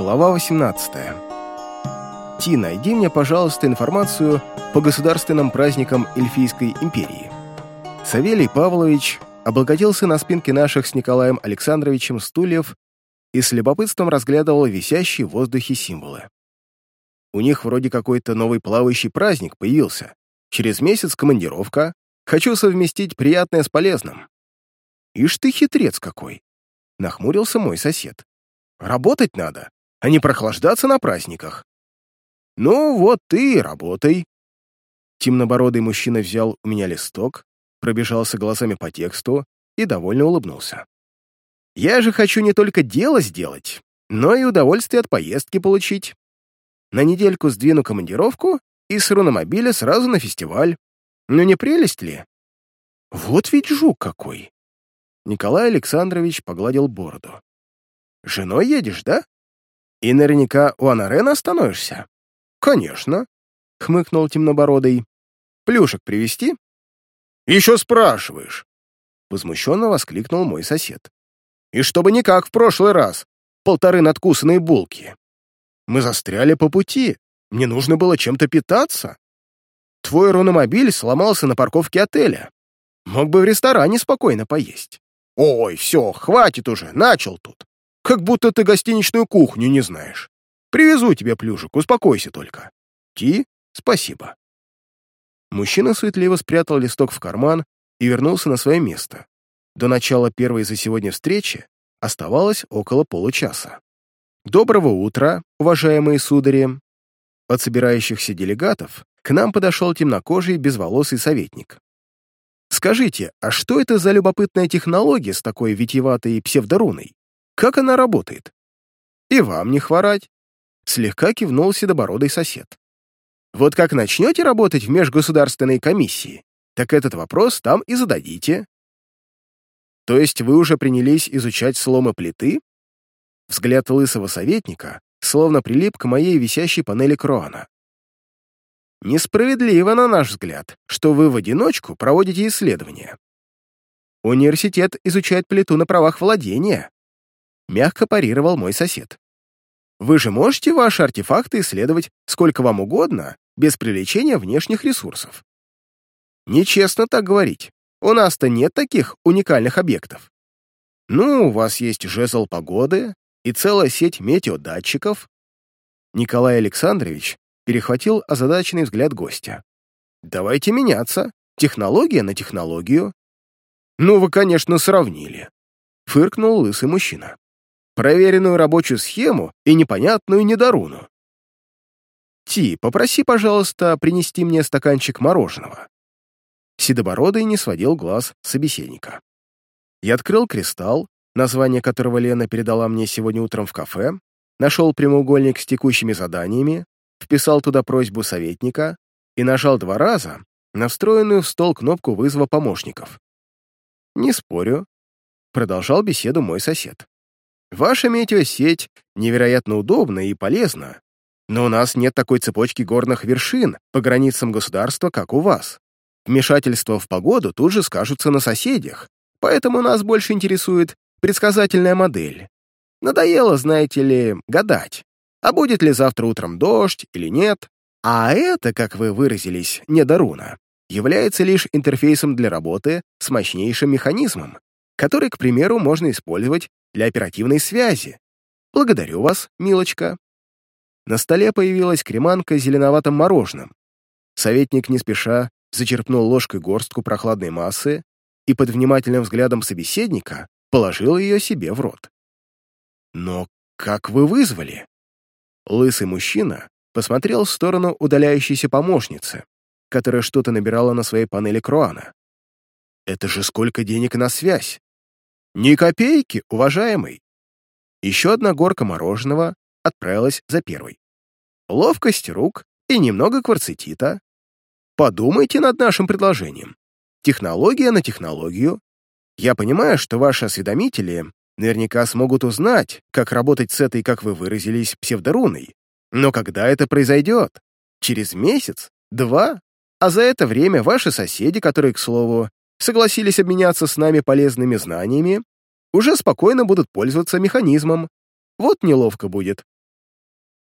Глава 18. Ти, найди мне, пожалуйста, информацию по государственным праздникам Эльфийской империи. Савелий Павлович облокотился на спинке наших с Николаем Александровичем стульев и с любопытством разглядывал висящие в воздухе символы. У них вроде какой-то новый плавающий праздник появился. Через месяц командировка. Хочу совместить приятное с полезным. Ишь ты хитрец какой! Нахмурился мой сосед. Работать надо, а не прохлаждаться на праздниках. Ну вот ты и работай. Темнобородый мужчина взял у меня листок, пробежался глазами по тексту и довольно улыбнулся. Я же хочу не только дело сделать, но и удовольствие от поездки получить. На недельку сдвину командировку и с руномобиля сразу на фестиваль. Ну не прелесть ли? Вот ведь жук какой. Николай Александрович погладил бороду. «Женой едешь, да? И наверняка у Анарена остановишься?» «Конечно», — хмыкнул темнобородый. «Плюшек привезти?» «Еще спрашиваешь!» Возмущенно воскликнул мой сосед. «И чтобы не как в прошлый раз, полторы надкусанные булки. Мы застряли по пути, мне нужно было чем-то питаться. Твой руномобиль сломался на парковке отеля. Мог бы в ресторане спокойно поесть. Ой, все, хватит уже, начал тут. Как будто ты гостиничную кухню не знаешь. Привезу тебе плюшек, успокойся только. Ти, спасибо. Мужчина суетливо спрятал листок в карман и вернулся на свое место. До начала первой за сегодня встречи оставалось около получаса. «Доброго утра, уважаемые судари!» От собирающихся делегатов к нам подошел темнокожий безволосый советник. «Скажите, а что это за любопытная технология с такой витиеватой псевдоруной? Как она работает?» «И вам не хворать!» Слегка кивнул седобородый сосед. Вот как начнете работать в межгосударственной комиссии, так этот вопрос там и зададите. То есть вы уже принялись изучать сломы плиты? Взгляд лысого советника словно прилип к моей висящей панели Кроана. Несправедливо, на наш взгляд, что вы в одиночку проводите исследования. Университет изучает плиту на правах владения. Мягко парировал мой сосед. Вы же можете ваши артефакты исследовать сколько вам угодно, без привлечения внешних ресурсов. Нечестно так говорить. У нас-то нет таких уникальных объектов. Ну, у вас есть жезл погоды и целая сеть метеодатчиков. Николай Александрович перехватил озадаченный взгляд гостя. Давайте меняться. Технология на технологию. Ну, вы, конечно, сравнили. Фыркнул лысый мужчина проверенную рабочую схему и непонятную недоруну. Ти, попроси, пожалуйста, принести мне стаканчик мороженого. Седобородый не сводил глаз собеседника. Я открыл кристалл, название которого Лена передала мне сегодня утром в кафе, нашел прямоугольник с текущими заданиями, вписал туда просьбу советника и нажал два раза на встроенную в стол кнопку вызова помощников. «Не спорю», — продолжал беседу мой сосед. Ваша метеосеть невероятно удобна и полезна, но у нас нет такой цепочки горных вершин по границам государства, как у вас. Вмешательства в погоду тут же скажутся на соседях, поэтому нас больше интересует предсказательная модель. Надоело, знаете ли, гадать, а будет ли завтра утром дождь или нет. А это, как вы выразились, не Даруна, является лишь интерфейсом для работы с мощнейшим механизмом, который, к примеру, можно использовать для оперативной связи. Благодарю вас, милочка». На столе появилась креманка с зеленоватым мороженым. Советник не спеша зачерпнул ложкой горстку прохладной массы и под внимательным взглядом собеседника положил ее себе в рот. «Но как вы вызвали?» Лысый мужчина посмотрел в сторону удаляющейся помощницы, которая что-то набирала на своей панели Круана. «Это же сколько денег на связь! Ни копейки, уважаемый. Еще одна горка мороженого отправилась за первой. Ловкость рук и немного кварцетита. Подумайте над нашим предложением. Технология на технологию. Я понимаю, что ваши осведомители наверняка смогут узнать, как работать с этой, как вы выразились, псевдоруной. Но когда это произойдет? Через месяц? Два? А за это время ваши соседи, которые, к слову, согласились обменяться с нами полезными знаниями, уже спокойно будут пользоваться механизмом. Вот неловко будет.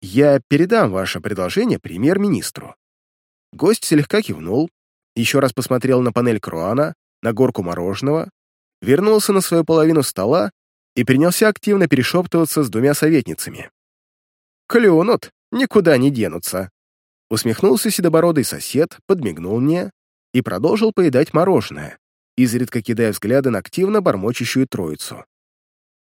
Я передам ваше предложение премьер-министру». Гость слегка кивнул, еще раз посмотрел на панель Круана, на горку мороженого, вернулся на свою половину стола и принялся активно перешептываться с двумя советницами. «Клюнут, никуда не денутся», усмехнулся седобородый сосед, подмигнул мне и продолжил поедать мороженое, изредка кидая взгляды на активно бормочущую троицу.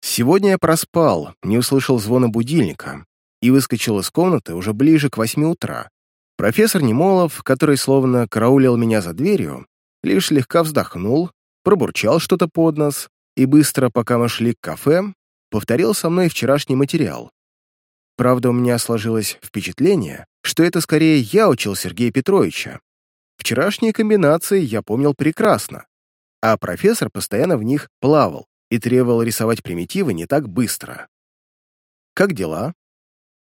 Сегодня я проспал, не услышал звона будильника и выскочил из комнаты уже ближе к восьми утра. Профессор Немолов, который словно караулил меня за дверью, лишь слегка вздохнул, пробурчал что-то под нос и быстро, пока мы шли к кафе, повторил со мной вчерашний материал. Правда, у меня сложилось впечатление, что это скорее я учил Сергея Петровича. Вчерашние комбинации я помнил прекрасно, а профессор постоянно в них плавал и требовал рисовать примитивы не так быстро. «Как дела?»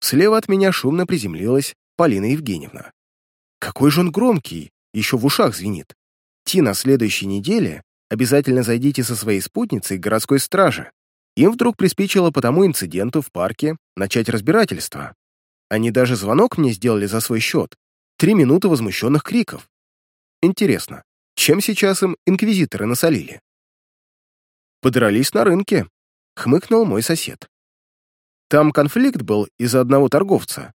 Слева от меня шумно приземлилась Полина Евгеньевна. «Какой же он громкий, еще в ушах звенит. Ти на следующей неделе обязательно зайдите со своей спутницей к городской страже. Им вдруг приспичило по тому инциденту в парке начать разбирательство. Они даже звонок мне сделали за свой счет. Три минуты возмущенных криков. Интересно, чем сейчас им инквизиторы насолили? Подрались на рынке, хмыкнул мой сосед. Там конфликт был из-за одного торговца.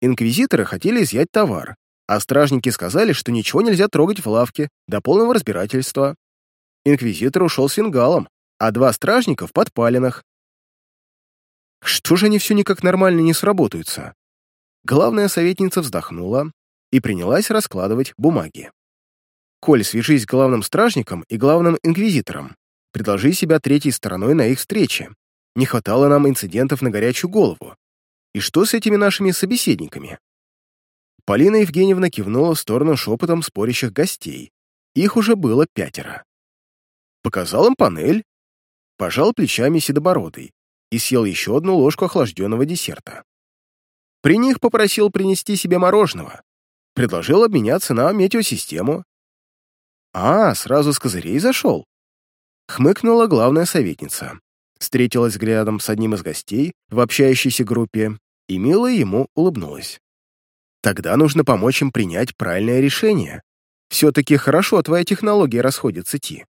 Инквизиторы хотели изъять товар, а стражники сказали, что ничего нельзя трогать в лавке до полного разбирательства. Инквизитор ушел с фингалом, а два стражника в подпалинах. Что же они все никак нормально не сработаются? Главная советница вздохнула и принялась раскладывать бумаги. «Коль, свяжись с главным стражником и главным инквизитором. Предложи себя третьей стороной на их встрече. Не хватало нам инцидентов на горячую голову. И что с этими нашими собеседниками?» Полина Евгеньевна кивнула в сторону шепотом спорящих гостей. Их уже было пятеро. Показал им панель, пожал плечами седобородый и съел еще одну ложку охлажденного десерта. При них попросил принести себе мороженого. Предложил обменяться на метеосистему. А, сразу с козырей зашел. Хмыкнула главная советница. Встретилась взглядом с одним из гостей в общающейся группе и мило ему улыбнулась. Тогда нужно помочь им принять правильное решение. Все-таки хорошо твоя технология расходится, Ти.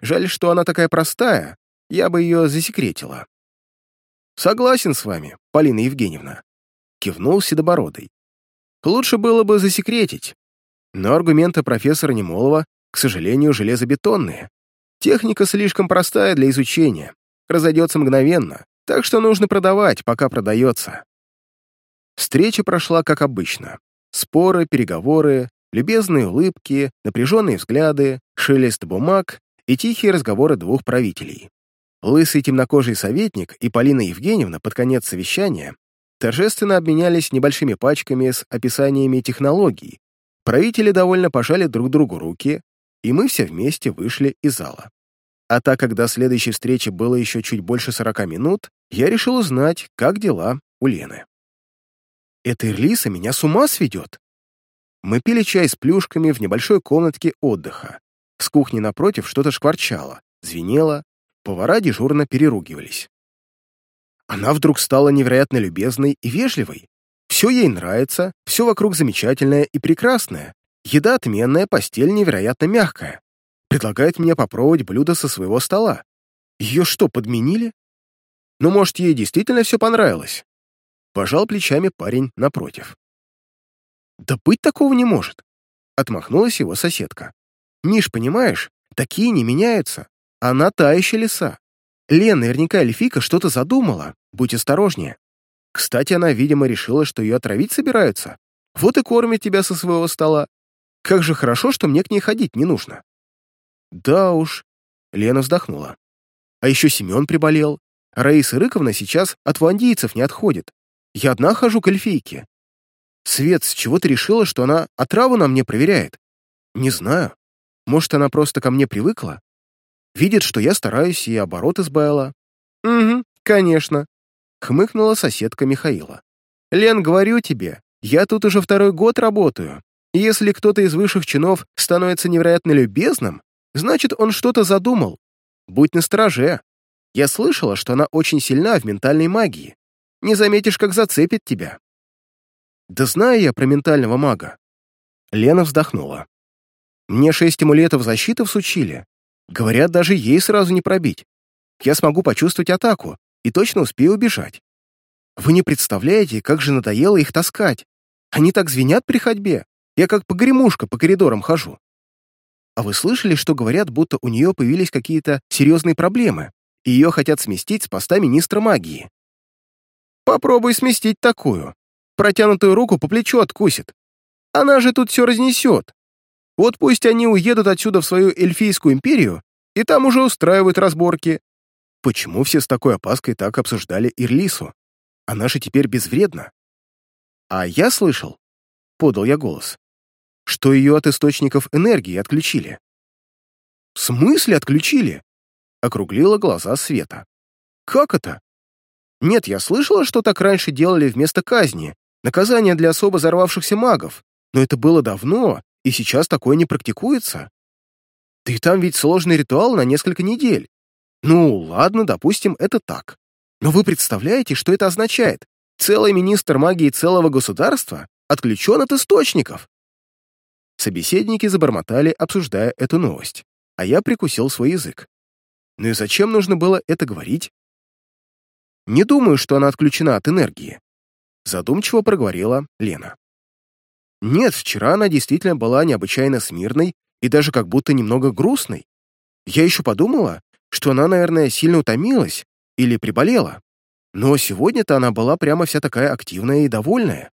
Жаль, что она такая простая, я бы ее засекретила. Согласен с вами, Полина Евгеньевна кивнул Седобородый. Лучше было бы засекретить, но аргументы профессора Немолова, к сожалению, железобетонные. Техника слишком простая для изучения, разойдется мгновенно, так что нужно продавать, пока продается. Встреча прошла как обычно. Споры, переговоры, любезные улыбки, напряженные взгляды, шелест бумаг и тихие разговоры двух правителей. Лысый темнокожий советник и Полина Евгеньевна под конец совещания торжественно обменялись небольшими пачками с описаниями технологий. Правители довольно пожали друг другу руки, и мы все вместе вышли из зала. А так как до следующей встречи было еще чуть больше 40 минут, я решил узнать, как дела у Лены. Эта Ирлиса меня с ума сведет. Мы пили чай с плюшками в небольшой комнатке отдыха. С кухни напротив что-то шкварчало, звенело, повара дежурно переругивались. Она вдруг стала невероятно любезной и вежливой. Все ей нравится, все вокруг замечательное и прекрасное. Еда отменная, постель невероятно мягкая. Предлагает мне попробовать блюдо со своего стола. Ее что, подменили? Ну, может, ей действительно все понравилось? Пожал плечами парень напротив. Да быть такого не может. Отмахнулась его соседка. Миш, понимаешь, такие не меняются. Она та еще лиса. Лен, наверняка эльфика что-то задумала. Будь осторожнее. Кстати, она, видимо, решила, что ее отравить собираются. Вот и кормит тебя со своего стола. Как же хорошо, что мне к ней ходить не нужно. Да уж. Лена вздохнула. А еще Семен приболел. Раиса Рыковна сейчас от вандийцев не отходит. Я одна хожу к эльфийке. Свет, с чего ты решила, что она отраву на мне проверяет? Не знаю. Может, она просто ко мне привыкла? Видит, что я стараюсь и оборот избавила. Угу, конечно хмыкнула соседка Михаила. «Лен, говорю тебе, я тут уже второй год работаю, и если кто-то из высших чинов становится невероятно любезным, значит, он что-то задумал. Будь настороже. Я слышала, что она очень сильна в ментальной магии. Не заметишь, как зацепит тебя. Да знаю я про ментального мага. Лена вздохнула. Мне шесть амулетов защиты всучили. Говорят, даже ей сразу не пробить. Я смогу почувствовать атаку и точно успею убежать. Вы не представляете, как же надоело их таскать. Они так звенят при ходьбе. Я как погремушка по коридорам хожу. А вы слышали, что говорят, будто у нее появились какие-то серьезные проблемы, и ее хотят сместить с поста министра магии? Попробуй сместить такую. Протянутую руку по плечу откусит. Она же тут все разнесет. Вот пусть они уедут отсюда в свою эльфийскую империю, и там уже устраивают разборки. Почему все с такой опаской так обсуждали Ирлису? Она же теперь безвредна. А я слышал, — подал я голос, — что ее от источников энергии отключили. «В смысле отключили?» — округлила глаза Света. «Как это?» «Нет, я слышала, что так раньше делали вместо казни, наказание для особо взорвавшихся магов, но это было давно, и сейчас такое не практикуется. И там ведь сложный ритуал на несколько недель. Ну, ладно, допустим, это так. Но вы представляете, что это означает? Целый министр магии целого государства отключен от источников. Собеседники забормотали, обсуждая эту новость, а я прикусил свой язык. Ну и зачем нужно было это говорить? Не думаю, что она отключена от энергии. Задумчиво проговорила Лена. Нет, вчера она действительно была необычайно смирной и даже как будто немного грустной. Я еще подумала, что она, наверное, сильно утомилась или приболела. Но сегодня-то она была прямо вся такая активная и довольная.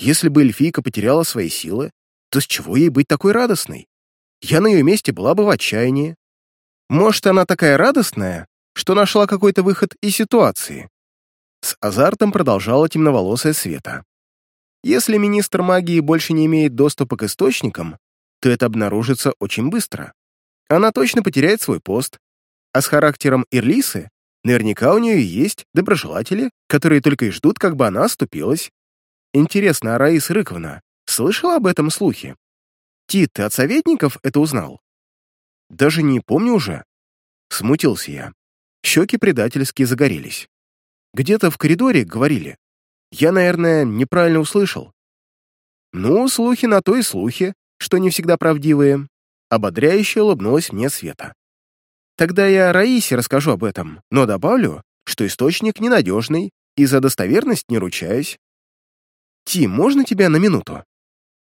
Если бы эльфийка потеряла свои силы, то с чего ей быть такой радостной? Я на ее месте была бы в отчаянии. Может, она такая радостная, что нашла какой-то выход из ситуации? С азартом продолжала темноволосая Света. Если министр магии больше не имеет доступа к источникам, то это обнаружится очень быстро. Она точно потеряет свой пост. А с характером Ирлисы наверняка у нее есть доброжелатели, которые только и ждут, как бы она оступилась. Интересно, а Раиса Рыковна слышала об этом слухе? Тит, ты от советников это узнал? Даже не помню уже. Смутился я. Щеки предательски загорелись. Где-то в коридоре говорили. Я, наверное, неправильно услышал. Ну, слухи на то и слухи, что не всегда правдивые. Ободряюще улыбнулась мне Света. Тогда я Раисе расскажу об этом, но добавлю, что источник ненадежный и за достоверность не ручаюсь. Тим, можно тебя на минуту?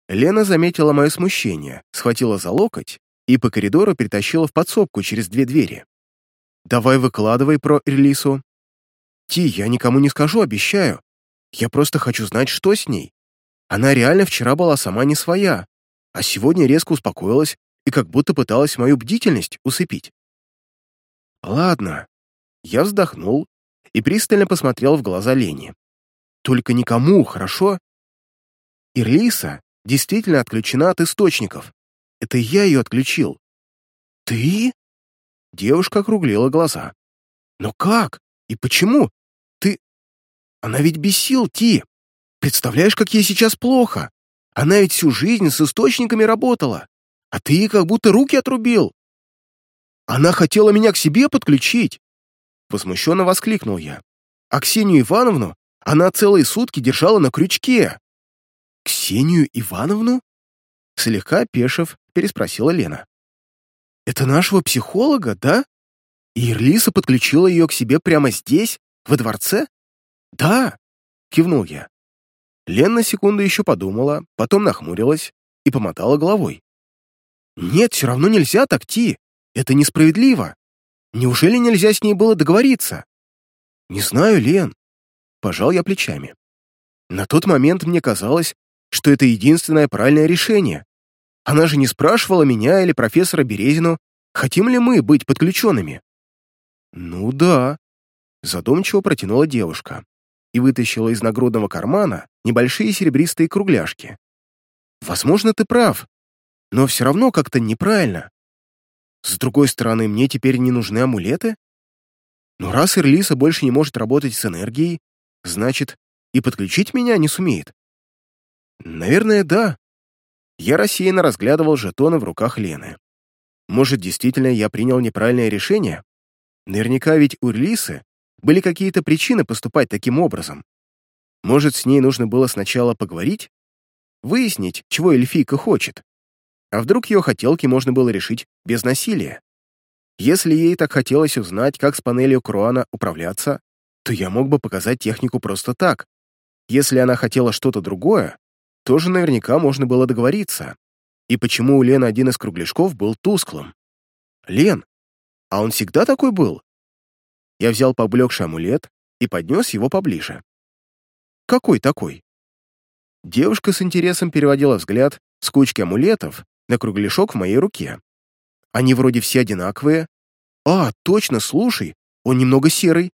Лена заметила мое смущение, схватила за локоть и по коридору перетащила в подсобку через две двери. «Давай выкладывай про Ирлису». «Ти, я никому не скажу, обещаю. Я просто хочу знать, что с ней. Она реально вчера была сама не своя, а сегодня резко успокоилась и как будто пыталась мою бдительность усыпить. Ладно. Я вздохнул и пристально посмотрел в глаза Лене. Только никому, хорошо? Ирлиса действительно отключена от источников. Это я ее отключил. Ты? Девушка округлила глаза. Но как? И почему? Она ведь без сил, Ти. Представляешь, как ей сейчас плохо? Она ведь всю жизнь с источниками работала, а ты ей как будто руки отрубил. Она хотела меня к себе подключить. Возмущенно воскликнул я. А Ксению Ивановну она целые сутки держала на крючке. Ксению Ивановну? Слегка опешив, переспросила Лена. Это нашего психолога, да? И Ирлиса подключила ее к себе прямо здесь, во дворце? «Да!» — кивнул я. Лен на секунду еще подумала, потом нахмурилась и помотала головой. «Нет, все равно нельзя так, Ти. Это несправедливо. Неужели нельзя с ней было договориться?» «Не знаю, Лен». Пожал я плечами. На тот момент мне казалось, что это единственное правильное решение. Она же не спрашивала меня или профессора Березину, хотим ли мы быть подключенными. «Ну да», — задумчиво протянула девушка и вытащила из нагрудного кармана небольшие серебристые кругляшки. «Возможно, ты прав, но все равно как-то неправильно. С другой стороны, мне теперь не нужны амулеты. Но раз Ирлиса больше не может работать с энергией, значит, и подключить меня не сумеет. Наверное, да. Я рассеянно разглядывал жетоны в руках Лены. Может, действительно я принял неправильное решение? Наверняка ведь у Ирлисы были какие-то причины поступать таким образом. Может, с ней нужно было сначала поговорить? Выяснить, чего эльфийка хочет. А вдруг ее хотелки можно было решить без насилия? Если ей так хотелось узнать, как с панелью Круана управляться, то я мог бы показать технику просто так. Если она хотела что-то другое, тоже наверняка можно было договориться. И почему у Лены один из кругляшков был тусклым? Лен, а он всегда такой был? Я взял поблекший амулет и поднес его поближе. Какой такой? Девушка с интересом переводила взгляд с кучки амулетов на кругляшок в моей руке. Они вроде все одинаковые. А, точно, слушай, он немного серый.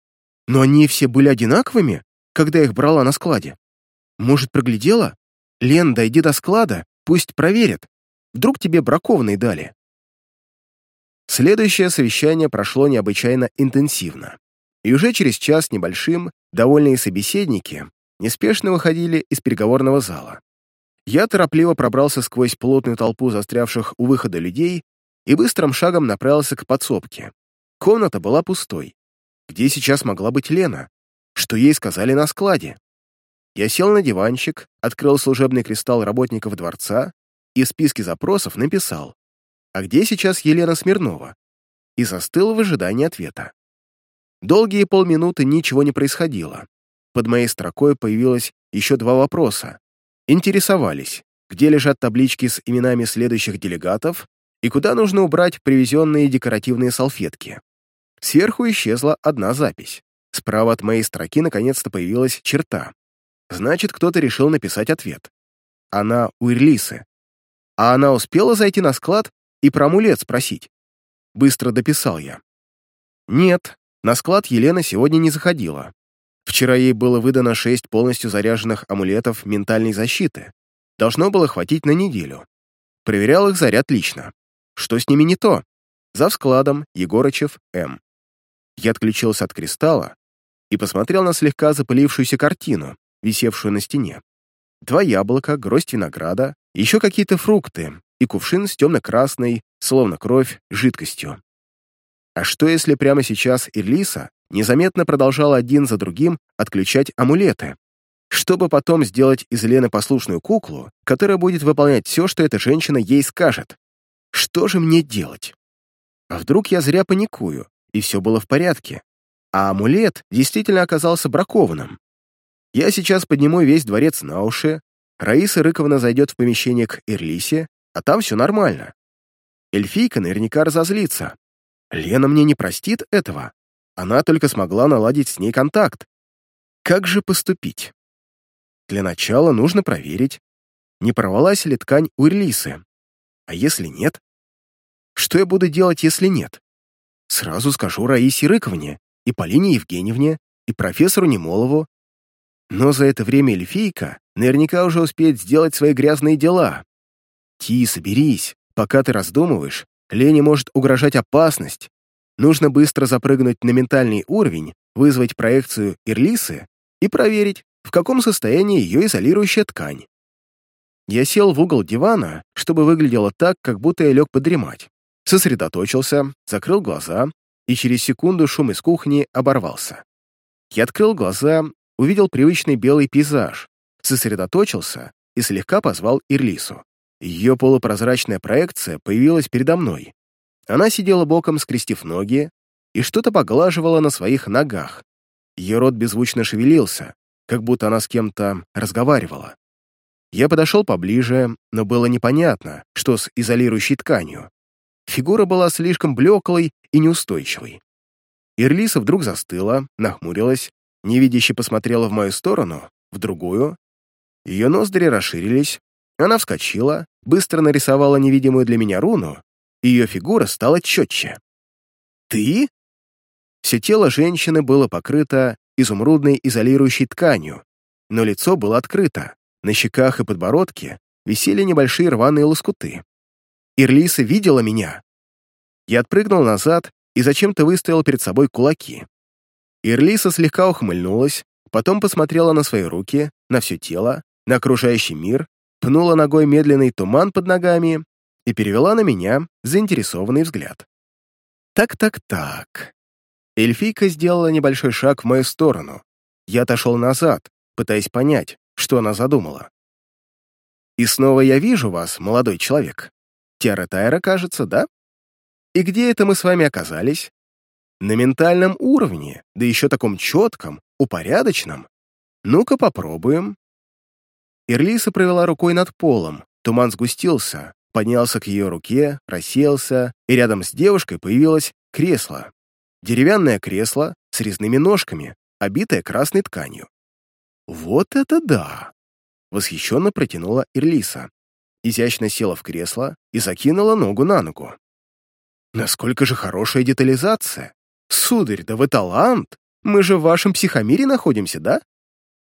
Но они все были одинаковыми, когда их брала на складе. Может, проглядела? Лен, дойди до склада, пусть проверят. Вдруг тебе бракованный дали. Следующее совещание прошло необычайно интенсивно. И уже через час небольшим довольные собеседники неспешно выходили из переговорного зала. Я торопливо пробрался сквозь плотную толпу застрявших у выхода людей и быстрым шагом направился к подсобке. Комната была пустой. Где сейчас могла быть Лена? Что ей сказали на складе? Я сел на диванчик, открыл служебный кристалл работников дворца и в списке запросов написал «А где сейчас Елена Смирнова?» и застыл в ожидании ответа. Долгие полминуты ничего не происходило. Под моей строкой появилось еще два вопроса. Интересовались, где лежат таблички с именами следующих делегатов и куда нужно убрать привезенные декоративные салфетки. Сверху исчезла одна запись. Справа от моей строки наконец-то появилась черта. Значит, кто-то решил написать ответ. Она у Ирлисы. А она успела зайти на склад и про амулет спросить. Быстро дописал я. Нет, на склад Елена сегодня не заходила. Вчера ей было выдано шесть полностью заряженных амулетов ментальной защиты. Должно было хватить на неделю. Проверял их заряд лично. Что с ними не то? За складом Егорычев М. Я отключился от кристалла и посмотрел на слегка запылившуюся картину, висевшую на стене. Два яблока, гроздь винограда, еще какие-то фрукты и кувшин с темно-красной, словно кровь, жидкостью. А что, если прямо сейчас Ирлиса незаметно продолжала один за другим отключать амулеты, чтобы потом сделать из Лены послушную куклу, которая будет выполнять все, что эта женщина ей скажет. Что же мне делать? А вдруг я зря паникую, и все было в порядке, а амулет действительно оказался бракованным? Я сейчас подниму весь дворец на уши, Раиса Рыковна зайдет в помещение к Ирлисе, а там все нормально. Эльфийка наверняка разозлится. Лена мне не простит этого. Она только смогла наладить с ней контакт. Как же поступить? Для начала нужно проверить, не порвалась ли ткань у Ирлисы. А если нет? Что я буду делать, если нет? Сразу скажу Раисе Рыковне, и Полине Евгеньевне, и профессору Немолову. Но за это время эльфийка наверняка уже успеет сделать свои грязные дела. Ти, соберись. Пока ты раздумываешь, Лене может угрожать опасность, Нужно быстро запрыгнуть на ментальный уровень, вызвать проекцию Ирлисы и проверить, в каком состоянии ее изолирующая ткань. Я сел в угол дивана, чтобы выглядело так, как будто я лег подремать. Сосредоточился, закрыл глаза, и через секунду шум из кухни оборвался. Я открыл глаза, увидел привычный белый пейзаж, сосредоточился и слегка позвал Ирлису. Ее полупрозрачная проекция появилась передо мной, она сидела боком, скрестив ноги, и что-то поглаживала на своих ногах. Ее рот беззвучно шевелился, как будто она с кем-то разговаривала. Я подошел поближе, но было непонятно, что с изолирующей тканью. Фигура была слишком блеклой и неустойчивой. Ирлиса вдруг застыла, нахмурилась, невидяще посмотрела в мою сторону, в другую. Ее ноздри расширились, она вскочила, быстро нарисовала невидимую для меня руну ее фигура стала четче. «Ты?» Все тело женщины было покрыто изумрудной изолирующей тканью, но лицо было открыто, на щеках и подбородке висели небольшие рваные лоскуты. Ирлиса видела меня. Я отпрыгнул назад и зачем-то выставил перед собой кулаки. Ирлиса слегка ухмыльнулась, потом посмотрела на свои руки, на все тело, на окружающий мир, пнула ногой медленный туман под ногами и перевела на меня заинтересованный взгляд. Так-так-так. Эльфийка сделала небольшой шаг в мою сторону. Я отошел назад, пытаясь понять, что она задумала. «И снова я вижу вас, молодой человек. Тиара Тайра, кажется, да? И где это мы с вами оказались? На ментальном уровне, да еще таком четком, упорядоченном. Ну-ка попробуем». Ирлиса провела рукой над полом, туман сгустился, поднялся к ее руке, рассеялся, и рядом с девушкой появилось кресло. Деревянное кресло с резными ножками, обитое красной тканью. «Вот это да!» — восхищенно протянула Ирлиса. Изящно села в кресло и закинула ногу на ногу. «Насколько же хорошая детализация! Сударь, да вы талант! Мы же в вашем психомире находимся, да?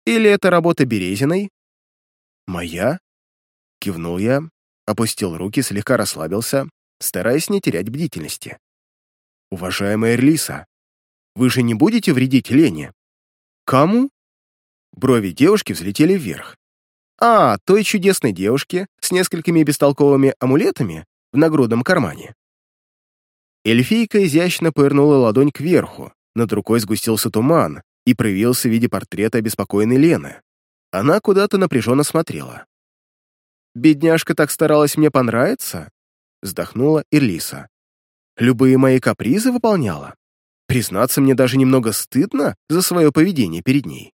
Или это работа Березиной?» «Моя?» — кивнул я, опустил руки, слегка расслабился, стараясь не терять бдительности. «Уважаемая Эрлиса, вы же не будете вредить Лене?» «Кому?» Брови девушки взлетели вверх. «А, той чудесной девушке с несколькими бестолковыми амулетами в нагрудном кармане». Эльфийка изящно пырнула ладонь кверху, над рукой сгустился туман и проявился в виде портрета обеспокоенной Лены. Она куда-то напряженно смотрела. «Бедняжка так старалась мне понравиться?» — вздохнула Ирлиса. «Любые мои капризы выполняла. Признаться, мне даже немного стыдно за свое поведение перед ней.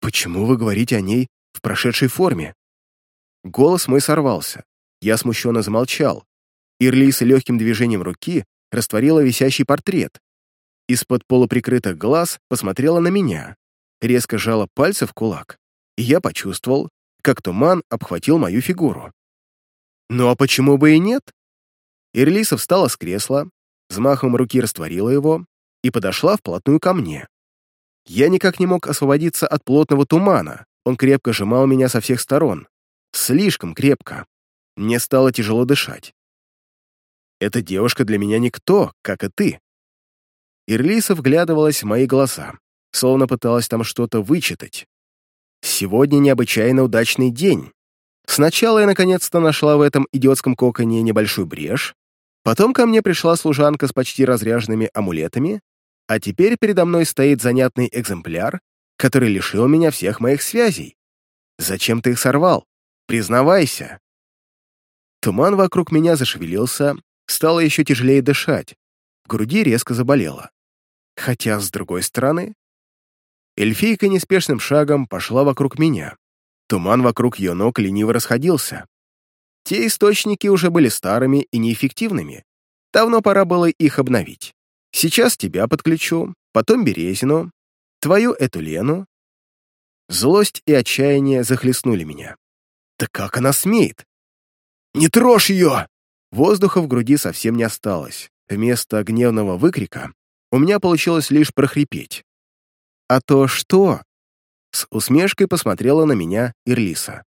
Почему вы говорите о ней в прошедшей форме?» Голос мой сорвался. Я смущенно замолчал. Ирлиса легким движением руки растворила висящий портрет. Из-под полуприкрытых глаз посмотрела на меня, резко сжала пальцы в кулак, и я почувствовал, как туман обхватил мою фигуру. Ну а почему бы и нет? Ирлиса встала с кресла, взмахом руки растворила его и подошла вплотную ко мне. Я никак не мог освободиться от плотного тумана, он крепко сжимал меня со всех сторон. Слишком крепко. Мне стало тяжело дышать. Эта девушка для меня никто, как и ты. Ирлиса вглядывалась в мои глаза, словно пыталась там что-то вычитать. Сегодня необычайно удачный день. Сначала я наконец-то нашла в этом идиотском коконе небольшую брешь, потом ко мне пришла служанка с почти разряженными амулетами, а теперь передо мной стоит занятный экземпляр, который лишил меня всех моих связей. Зачем ты их сорвал? Признавайся. Туман вокруг меня зашевелился, стало еще тяжелее дышать, в груди резко заболело. Хотя, с другой стороны, Эльфийка неспешным шагом пошла вокруг меня. Туман вокруг ее ног лениво расходился. Те источники уже были старыми и неэффективными. Давно пора было их обновить. Сейчас тебя подключу, потом Березину, твою эту Лену. Злость и отчаяние захлестнули меня. Да как она смеет? «Не трожь ее!» Воздуха в груди совсем не осталось. Вместо гневного выкрика у меня получилось лишь прохрипеть. «А то что?» С усмешкой посмотрела на меня Ирлиса.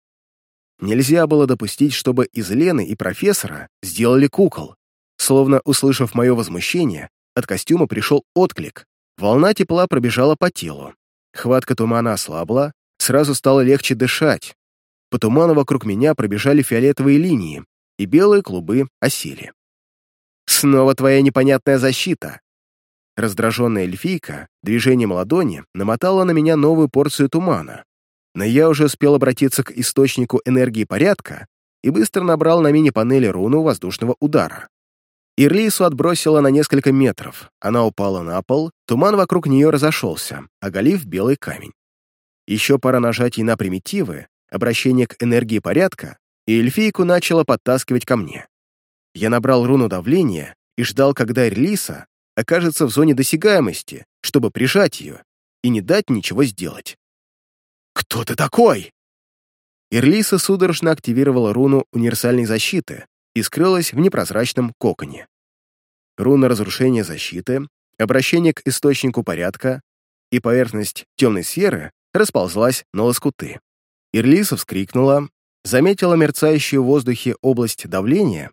Нельзя было допустить, чтобы из Лены и профессора сделали кукол. Словно услышав мое возмущение, от костюма пришел отклик. Волна тепла пробежала по телу. Хватка тумана ослабла, сразу стало легче дышать. По туману вокруг меня пробежали фиолетовые линии, и белые клубы осели. «Снова твоя непонятная защита!» Раздраженная эльфийка движением ладони намотала на меня новую порцию тумана, но я уже успел обратиться к источнику энергии порядка и быстро набрал на мини-панели руну воздушного удара. Ирлису отбросила на несколько метров, она упала на пол, туман вокруг нее разошелся, оголив белый камень. Еще пара нажатий на примитивы, обращение к энергии порядка, и эльфийку начала подтаскивать ко мне. Я набрал руну давления и ждал, когда Ирлиса окажется в зоне досягаемости, чтобы прижать ее и не дать ничего сделать. «Кто ты такой?» Ирлиса судорожно активировала руну универсальной защиты и скрылась в непрозрачном коконе. Руна разрушения защиты, обращение к источнику порядка и поверхность темной сферы расползлась на лоскуты. Ирлиса вскрикнула, заметила мерцающую в воздухе область давления,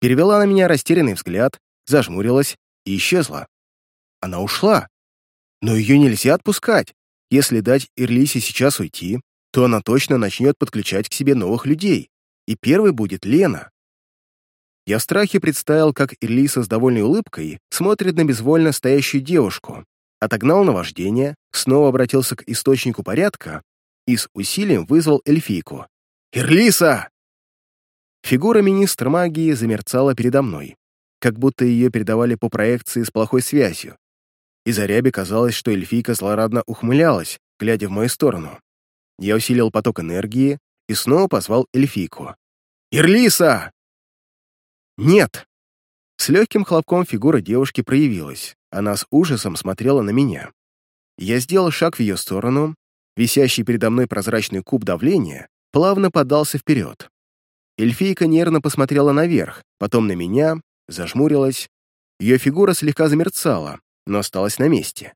перевела на меня растерянный взгляд, зажмурилась и исчезла. Она ушла. Но ее нельзя отпускать. Если дать Ирлисе сейчас уйти, то она точно начнет подключать к себе новых людей, и первой будет Лена. Я в страхе представил, как Ирлиса с довольной улыбкой смотрит на безвольно стоящую девушку, отогнал наваждение, снова обратился к источнику порядка и с усилием вызвал эльфийку. «Ирлиса!» Фигура министра магии замерцала передо мной, как будто ее передавали по проекции с плохой связью. Из-за ряби казалось, что эльфийка злорадно ухмылялась, глядя в мою сторону. Я усилил поток энергии и снова позвал эльфийку. «Ирлиса!» «Нет!» С легким хлопком фигура девушки проявилась. Она с ужасом смотрела на меня. Я сделал шаг в ее сторону. Висящий передо мной прозрачный куб давления плавно подался вперед. Эльфийка нервно посмотрела наверх, потом на меня, зажмурилась. Ее фигура слегка замерцала, но осталась на месте.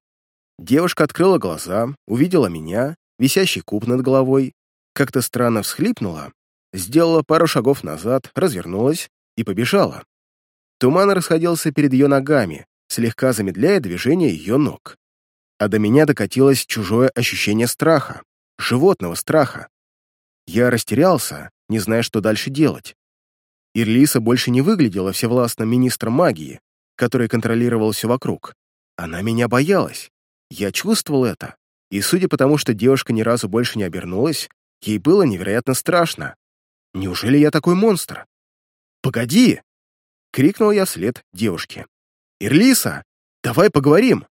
Девушка открыла глаза, увидела меня, висящий куб над головой, как-то странно всхлипнула, сделала пару шагов назад, развернулась и побежала. Туман расходился перед ее ногами, слегка замедляя движение ее ног. А до меня докатилось чужое ощущение страха, животного страха. Я растерялся, не зная, что дальше делать. Ирлиса больше не выглядела всевластным министром магии, который контролировал все вокруг. Она меня боялась. Я чувствовал это. И судя по тому, что девушка ни разу больше не обернулась, ей было невероятно страшно. Неужели я такой монстр? «Погоди!» — крикнул я вслед девушке. «Ирлиса, давай поговорим!»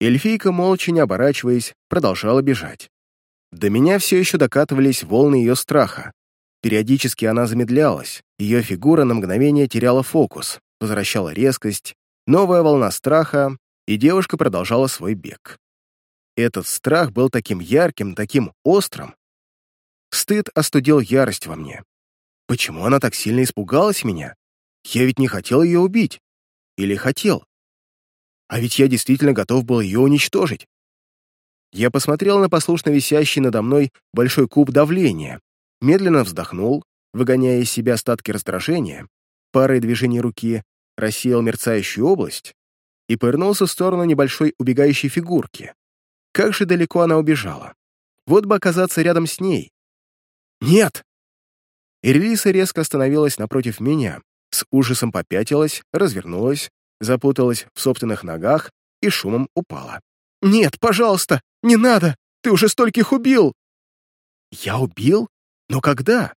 Эльфийка, молча не оборачиваясь, продолжала бежать. До меня все еще докатывались волны ее страха. Периодически она замедлялась, ее фигура на мгновение теряла фокус, возвращала резкость, новая волна страха, и девушка продолжала свой бег. Этот страх был таким ярким, таким острым. Стыд остудил ярость во мне. Почему она так сильно испугалась меня? Я ведь не хотел ее убить. Или хотел? А ведь я действительно готов был ее уничтожить. Я посмотрел на послушно висящий надо мной большой куб давления, медленно вздохнул, выгоняя из себя остатки раздражения, парой движений руки рассеял мерцающую область и повернулся в сторону небольшой убегающей фигурки. Как же далеко она убежала. Вот бы оказаться рядом с ней. «Нет!» Ирлиса резко остановилась напротив меня, с ужасом попятилась, развернулась, запуталась в собственных ногах и шумом упала. «Нет, пожалуйста, не надо! Ты уже стольких убил!» «Я убил? Но когда?»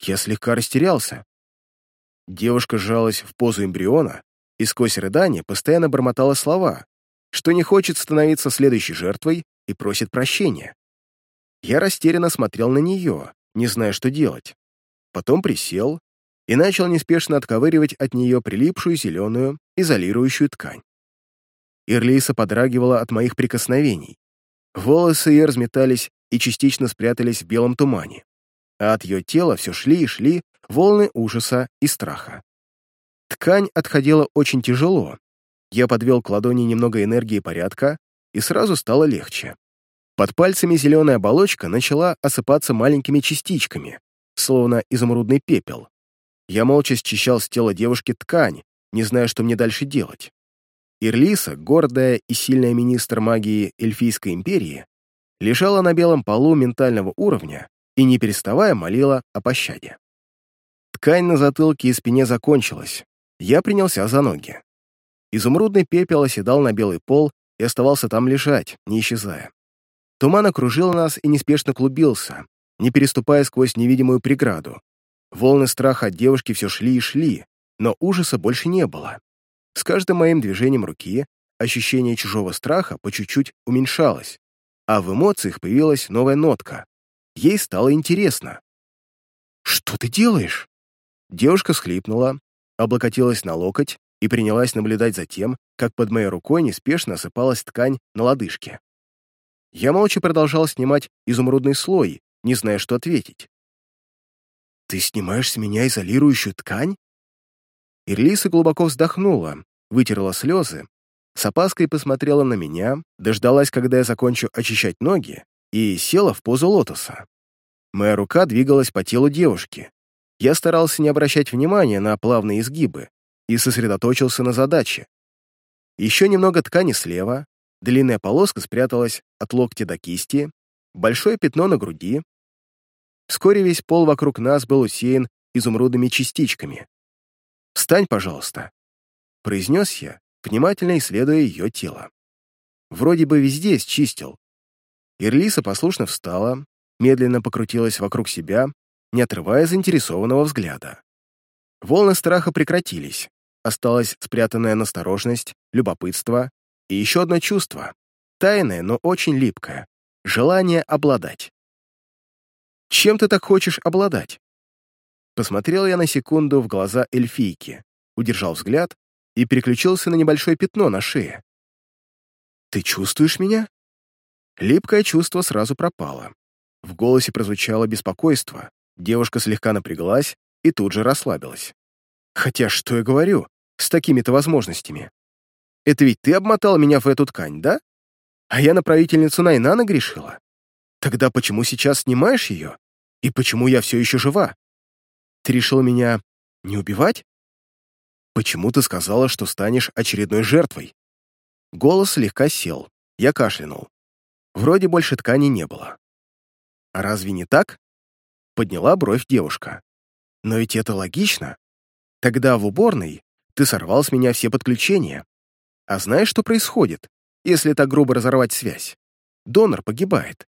Я слегка растерялся. Девушка сжалась в позу эмбриона и сквозь рыдание постоянно бормотала слова, что не хочет становиться следующей жертвой и просит прощения. Я растерянно смотрел на нее, не зная, что делать. Потом присел и начал неспешно отковыривать от нее прилипшую зеленую изолирующую ткань. Ирлиса подрагивала от моих прикосновений. Волосы ее разметались и частично спрятались в белом тумане, а от ее тела все шли и шли волны ужаса и страха. Ткань отходила очень тяжело. Я подвел к ладони немного энергии порядка, и сразу стало легче. Под пальцами зеленая оболочка начала осыпаться маленькими частичками, словно изумрудный пепел. Я молча счищал с тела девушки ткань, не зная, что мне дальше делать. Ирлиса, гордая и сильная министр магии Эльфийской империи, лежала на белом полу ментального уровня и, не переставая, молила о пощаде. Ткань на затылке и спине закончилась. Я принялся за ноги. Изумрудный пепел оседал на белый пол и оставался там лежать, не исчезая. Туман окружил нас и неспешно клубился, не переступая сквозь невидимую преграду. Волны страха от девушки все шли и шли, но ужаса больше не было. С каждым моим движением руки ощущение чужого страха по чуть-чуть уменьшалось, а в эмоциях появилась новая нотка. Ей стало интересно. «Что ты делаешь?» Девушка схлипнула, облокотилась на локоть и принялась наблюдать за тем, как под моей рукой неспешно осыпалась ткань на лодыжке. Я молча продолжал снимать изумрудный слой, не зная, что ответить. «Ты снимаешь с меня изолирующую ткань?» Ирлиса глубоко вздохнула, вытерла слезы, с опаской посмотрела на меня, дождалась, когда я закончу очищать ноги, и села в позу лотоса. Моя рука двигалась по телу девушки. Я старался не обращать внимания на плавные изгибы и сосредоточился на задаче. Еще немного ткани слева, длинная полоска спряталась от локтя до кисти, большое пятно на груди. Вскоре весь пол вокруг нас был усеян изумрудными частичками. «Встань, пожалуйста», — произнес я, внимательно исследуя ее тело. Вроде бы везде счистил. Ирлиса послушно встала, медленно покрутилась вокруг себя, не отрывая заинтересованного взгляда. Волны страха прекратились. Осталась спрятанная настороженность, любопытство и еще одно чувство, тайное, но очень липкое — желание обладать. «Чем ты так хочешь обладать?» Посмотрел я на секунду в глаза эльфийки, удержал взгляд и переключился на небольшое пятно на шее. «Ты чувствуешь меня?» Липкое чувство сразу пропало. В голосе прозвучало беспокойство, девушка слегка напряглась и тут же расслабилась. «Хотя что я говорю с такими-то возможностями? Это ведь ты обмотал меня в эту ткань, да? А я на правительницу Найна нагрешила? Тогда почему сейчас снимаешь ее? И почему я все еще жива? Ты решил меня не убивать? Почему ты сказала, что станешь очередной жертвой? Голос слегка сел. Я кашлянул. Вроде больше ткани не было. А разве не так? Подняла бровь девушка. Но ведь это логично. Тогда в уборной ты сорвал с меня все подключения. А знаешь, что происходит, если так грубо разорвать связь? Донор погибает.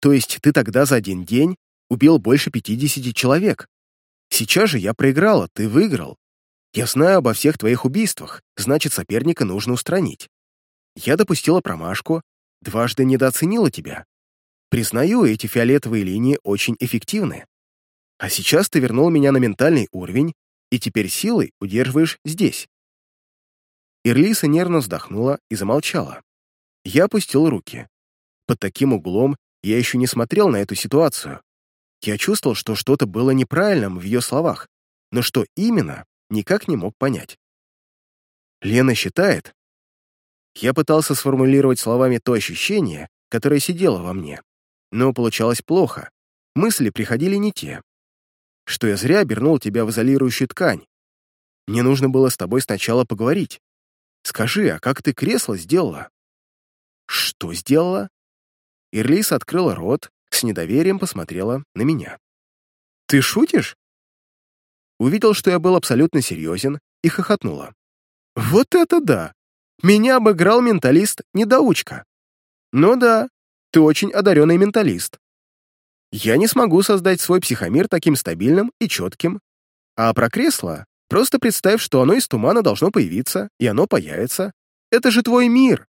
То есть ты тогда за один день убил больше 50 человек. Сейчас же я проиграла, ты выиграл. Я знаю обо всех твоих убийствах, значит, соперника нужно устранить. Я допустила промашку, дважды недооценила тебя. Признаю, эти фиолетовые линии очень эффективны. А сейчас ты вернул меня на ментальный уровень, и теперь силой удерживаешь здесь. Ирлиса нервно вздохнула и замолчала. Я опустил руки. Под таким углом я еще не смотрел на эту ситуацию. Я чувствовал, что что-то было неправильным в ее словах, но что именно, никак не мог понять. Лена считает... Я пытался сформулировать словами то ощущение, которое сидело во мне, но получалось плохо, мысли приходили не те. Что я зря обернул тебя в изолирующую ткань. Мне нужно было с тобой сначала поговорить. Скажи, а как ты кресло сделала?» «Что сделала?» Ирлис открыла рот, с недоверием посмотрела на меня. «Ты шутишь?» Увидел, что я был абсолютно серьезен, и хохотнула. «Вот это да! Меня обыграл менталист-недоучка. Ну да, ты очень одаренный менталист. Я не смогу создать свой психомир таким стабильным и четким. А про кресло просто представь, что оно из тумана должно появиться, и оно появится. Это же твой мир.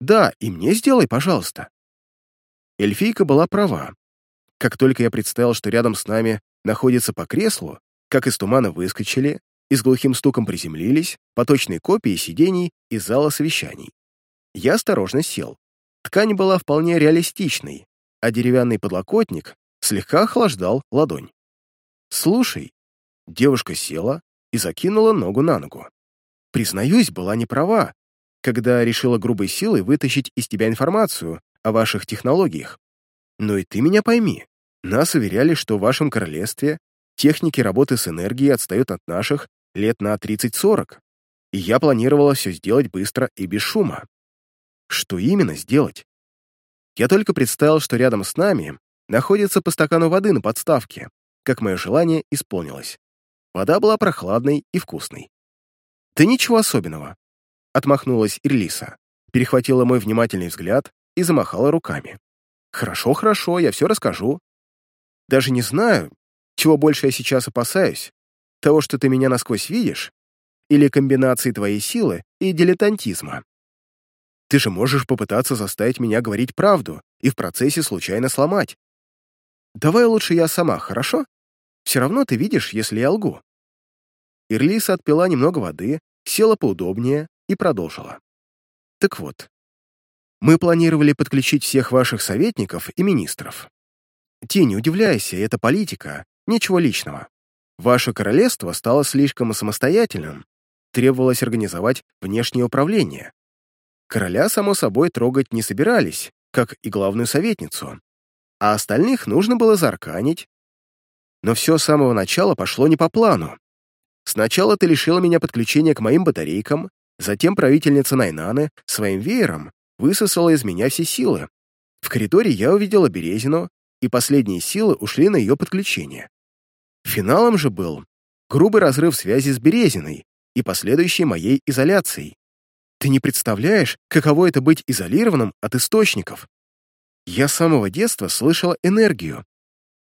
Да, и мне сделай, пожалуйста. Эльфийка была права. Как только я представил, что рядом с нами находится по креслу, как из тумана выскочили и с глухим стуком приземлились по точной копии сидений из зала совещаний. Я осторожно сел. Ткань была вполне реалистичной, а деревянный подлокотник слегка охлаждал ладонь. «Слушай», девушка села и закинула ногу на ногу. «Признаюсь, была не права, когда решила грубой силой вытащить из тебя информацию о ваших технологиях. Но и ты меня пойми. Нас уверяли, что в вашем королевстве техники работы с энергией отстают от наших лет на 30-40, и я планировала все сделать быстро и без шума. Что именно сделать? Я только представил, что рядом с нами находится по стакану воды на подставке, как мое желание исполнилось. Вода была прохладной и вкусной. «Да ничего особенного», — отмахнулась Ирлиса, перехватила мой внимательный взгляд и замахала руками. «Хорошо, хорошо, я все расскажу. Даже не знаю, чего больше я сейчас опасаюсь, того, что ты меня насквозь видишь, или комбинации твоей силы и дилетантизма. Ты же можешь попытаться заставить меня говорить правду и в процессе случайно сломать. Давай лучше я сама, хорошо? Все равно ты видишь, если я лгу». Ирлиса отпила немного воды, села поудобнее и продолжила. «Так вот, мы планировали подключить всех ваших советников и министров. Ти, не удивляйся, это политика, ничего личного. Ваше королевство стало слишком самостоятельным, требовалось организовать внешнее управление. Короля, само собой, трогать не собирались, как и главную советницу, а остальных нужно было зарканить. Но все с самого начала пошло не по плану. Сначала ты лишила меня подключения к моим батарейкам, затем правительница Найнаны своим веером высосала из меня все силы. В коридоре я увидела Березину, и последние силы ушли на ее подключение. Финалом же был грубый разрыв связи с Березиной и последующей моей изоляцией. Ты не представляешь, каково это быть изолированным от источников. Я с самого детства слышала энергию.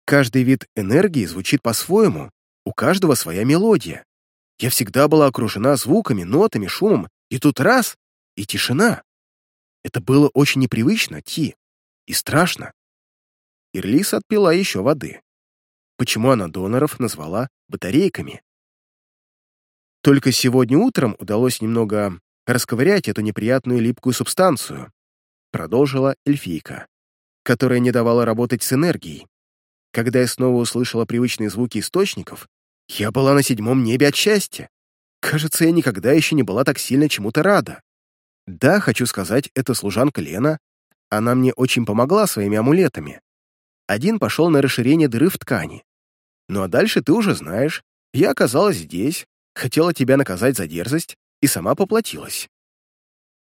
Каждый вид энергии звучит по-своему, у каждого своя мелодия. Я всегда была окружена звуками, нотами, шумом, и тут раз — и тишина. Это было очень непривычно, Ти, и страшно. Ирлис отпила еще воды. Почему она доноров назвала батарейками? Только сегодня утром удалось немного расковырять эту неприятную липкую субстанцию, продолжила эльфийка, которая не давала работать с энергией. Когда я снова услышала привычные звуки источников, я была на седьмом небе от счастья. Кажется, я никогда еще не была так сильно чему-то рада. Да, хочу сказать, это служанка Лена. Она мне очень помогла своими амулетами. Один пошел на расширение дыры в ткани. Ну а дальше ты уже знаешь. Я оказалась здесь, хотела тебя наказать за дерзость и сама поплатилась.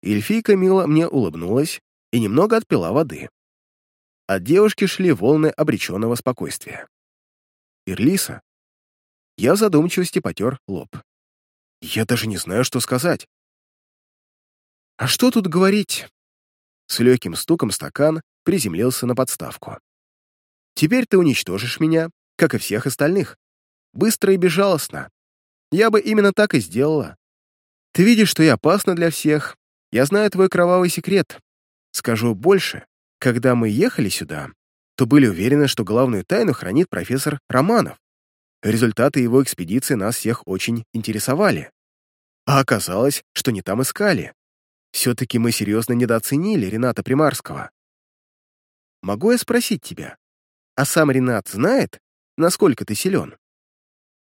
Эльфийка мило мне улыбнулась и немного отпила воды. От девушки шли волны обреченного спокойствия. Ирлиса. Я в задумчивости потер лоб. Я даже не знаю, что сказать. А что тут говорить? С легким стуком стакан приземлился на подставку. Теперь ты уничтожишь меня, как и всех остальных. Быстро и безжалостно. Я бы именно так и сделала. Ты видишь, что я опасна для всех. Я знаю твой кровавый секрет. Скажу больше. Когда мы ехали сюда, то были уверены, что главную тайну хранит профессор Романов. Результаты его экспедиции нас всех очень интересовали. А оказалось, что не там искали. Все-таки мы серьезно недооценили Рената Примарского. Могу я спросить тебя, а сам Ренат знает, насколько ты силен?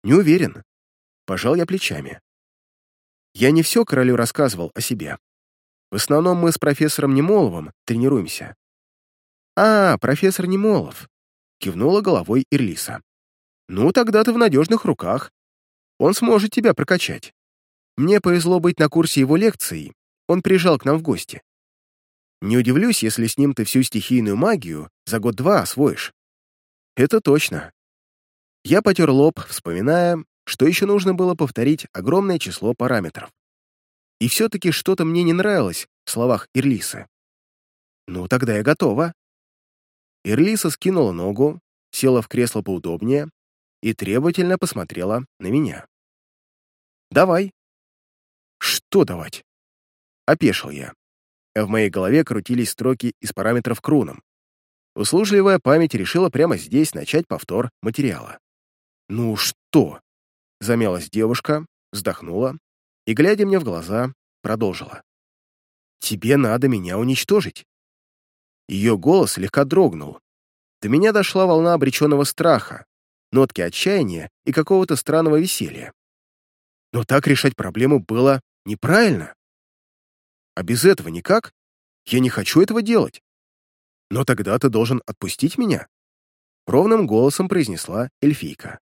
Не уверен. Пожал я плечами. Я не все королю рассказывал о себе. В основном мы с профессором Немоловым тренируемся. «А, профессор Немолов», — кивнула головой Ирлиса. «Ну, тогда ты в надежных руках. Он сможет тебя прокачать. Мне повезло быть на курсе его лекций, он приезжал к нам в гости. Не удивлюсь, если с ним ты всю стихийную магию за год-два освоишь. Это точно. Я потер лоб, вспоминая, что еще нужно было повторить огромное число параметров. И все-таки что-то мне не нравилось в словах Ирлисы. Ну, тогда я готова. Ирлиса скинула ногу, села в кресло поудобнее и требовательно посмотрела на меня. «Давай». «Что давать?» Опешил я. В моей голове крутились строки из параметров к рунам. Услужливая память решила прямо здесь начать повтор материала. «Ну что?» — замялась девушка, вздохнула и, глядя мне в глаза, продолжила. «Тебе надо меня уничтожить». Ее голос слегка дрогнул. До меня дошла волна обреченного страха, нотки отчаяния и какого-то странного веселья. Но так решать проблему было неправильно. А без этого никак? Я не хочу этого делать. Но тогда ты должен отпустить меня. Ровным голосом произнесла эльфийка.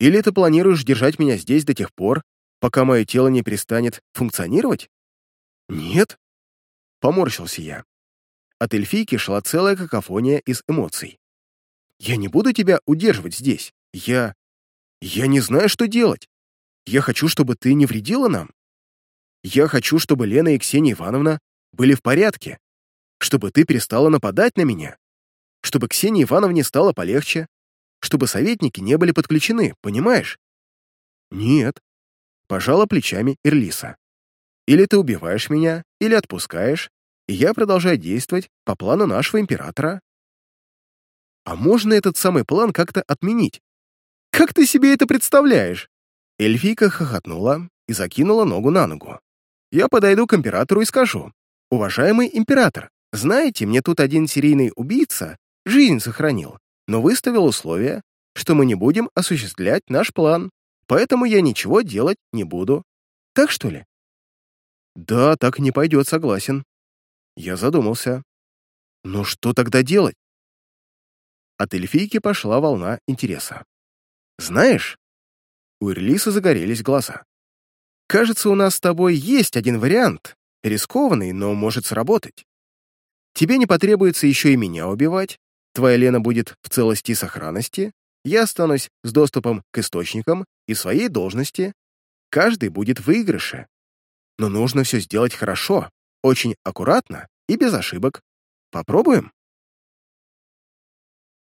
Или ты планируешь держать меня здесь до тех пор, пока мое тело не перестанет функционировать? Нет. Поморщился я. От эльфийки шла целая какофония из эмоций. Я не буду тебя удерживать здесь. Я... Я не знаю, что делать. Я хочу, чтобы ты не вредила нам. Я хочу, чтобы Лена и Ксения Ивановна были в порядке, чтобы ты перестала нападать на меня, чтобы Ксении Ивановне стало полегче, чтобы советники не были подключены, понимаешь? Нет. Пожала плечами Ирлиса. Или ты убиваешь меня, или отпускаешь, и я продолжаю действовать по плану нашего императора. А можно этот самый план как-то отменить? Как ты себе это представляешь? Эльфийка хохотнула и закинула ногу на ногу. Я подойду к императору и скажу, «Уважаемый император, знаете, мне тут один серийный убийца жизнь сохранил, но выставил условие, что мы не будем осуществлять наш план, поэтому я ничего делать не буду. Так что ли?» «Да, так не пойдет, согласен». Я задумался. «Ну что тогда делать?» От эльфийки пошла волна интереса. «Знаешь, у Ирлиса загорелись глаза. «Кажется, у нас с тобой есть один вариант, рискованный, но может сработать. Тебе не потребуется еще и меня убивать, твоя Лена будет в целости и сохранности, я останусь с доступом к источникам и своей должности, каждый будет в выигрыше. Но нужно все сделать хорошо, очень аккуратно и без ошибок. Попробуем?»